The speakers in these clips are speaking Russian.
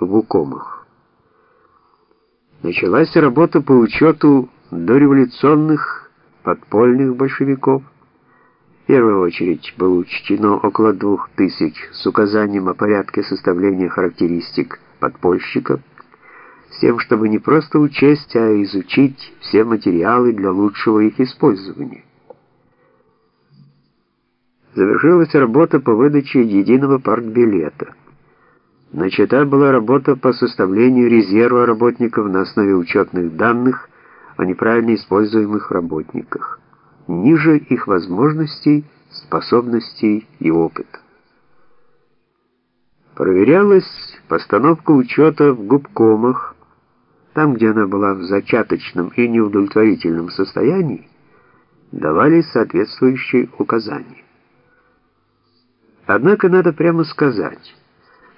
в укомах. Началась работа по учету дореволюционных подпольных большевиков. В первую очередь было учтено около двух тысяч с указанием о порядке составления характеристик подпольщиков, с тем, чтобы не просто учесть, а изучить все материалы для лучшего их использования. Завершилась работа по выдаче единого партбилета. Начата была работа по составлению резерва работников на основе учетных данных о неправильно используемых работниках, ниже их возможностей, способностей и опыта. Проверялась постановка учета в губкомах, там, где она была в зачаточном и неудовлетворительном состоянии, давались соответствующие указания. Однако надо прямо сказать,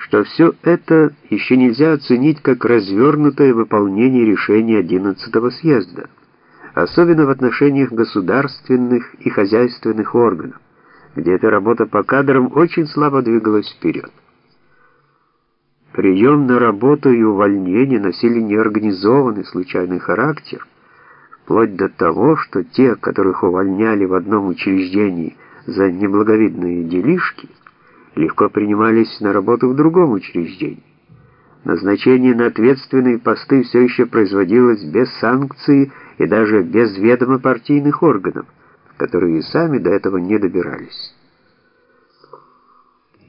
что все это еще нельзя оценить как развернутое выполнение решения 11-го съезда, особенно в отношениях государственных и хозяйственных органов, где эта работа по кадрам очень слабо двигалась вперед. Прием на работу и увольнение носили неорганизованный случайный характер, вплоть до того, что те, которых увольняли в одном учреждении за неблаговидные делишки, легко принимались на работу в другом учреждении. Назначение на ответственные посты все еще производилось без санкции и даже без ведома партийных органов, которые и сами до этого не добирались.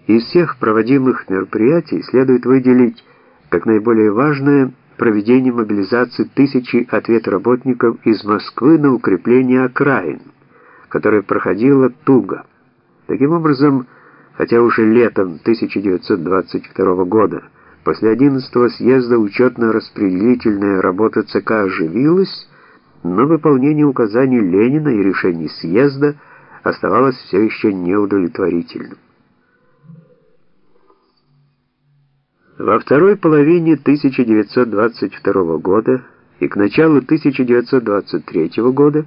Из всех проводимых мероприятий следует выделить как наиболее важное проведение мобилизации тысячи ответработников из Москвы на укрепление окраин, которое проходило туго. Таким образом, хотя уже летом 1922 года после 11-го съезда учетно-распределительная работа ЦК оживилась, но выполнение указаний Ленина и решений съезда оставалось все еще неудовлетворительным. Во второй половине 1922 года и к началу 1923 года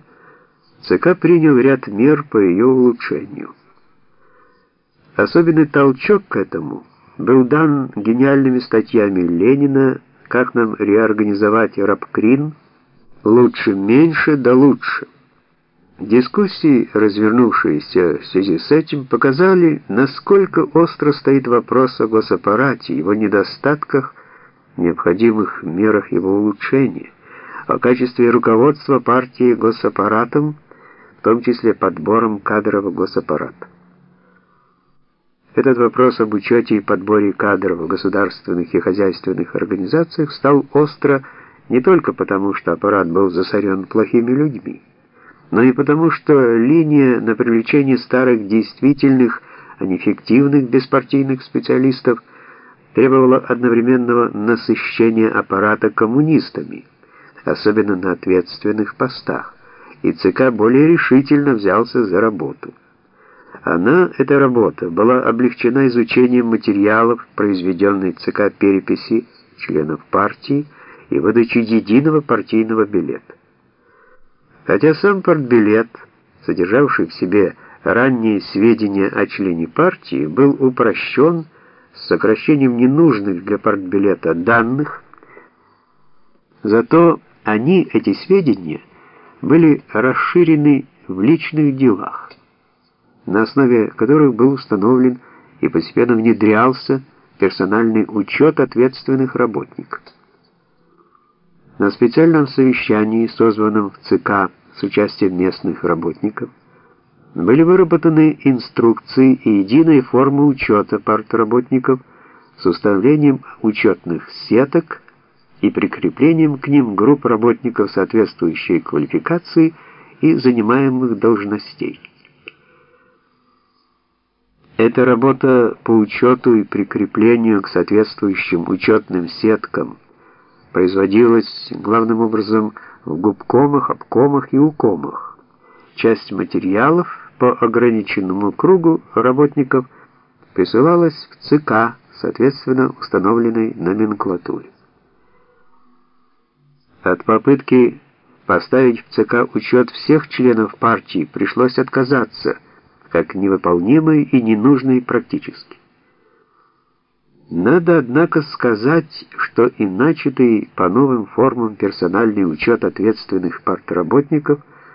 ЦК принял ряд мер по ее улучшению. Особенный толчок к этому был дан гениальными статьями Ленина «Как нам реорганизовать рабкрин? Лучше меньше, да лучше». Дискуссии, развернувшиеся в связи с этим, показали, насколько остро стоит вопрос о госаппарате, его недостатках, необходимых мерах его улучшения, о качестве руководства партии госаппаратом, в том числе подбором кадров в госаппарат. Этот вопрос об учете и подборе кадров в государственных и хозяйственных организациях стал остро не только потому, что аппарат был засорен плохими людьми, но и потому, что линия на привлечение старых действительных, а не фиктивных беспартийных специалистов требовала одновременного насыщения аппарата коммунистами, особенно на ответственных постах, и ЦК более решительно взялся за работу. Она, эта работа, была облегчена изучением материалов, произведенной ЦК переписи членов партии и выдачей единого партийного билета. Хотя сам партбилет, содержавший в себе ранние сведения о члене партии, был упрощен с сокращением ненужных для партбилета данных, зато они, эти сведения, были расширены в личных делах, на основе которых был установлен и постепенно внедрялся персональный учет ответственных работников. На специальном совещании, созванном в ЦК с участием местных работников, были выработаны инструкции и единая форма учета партработников с установлением учетных сеток и прикреплением к ним групп работников соответствующей квалификации и занимаемых должностей. Эта работа по учету и прикреплению к соответствующим учетным сеткам производилась главным образом в губкомах, обкомах и укомах. Часть материалов по ограниченному кругу работников присылалась в ЦК, соответственно установленной номенклатуре. От попытки поставить в ЦК учет всех членов партии пришлось отказаться, как невыполнимой и ненужной практически. Надо, однако, сказать, что и начатый по новым формам персональный учет ответственных партработников –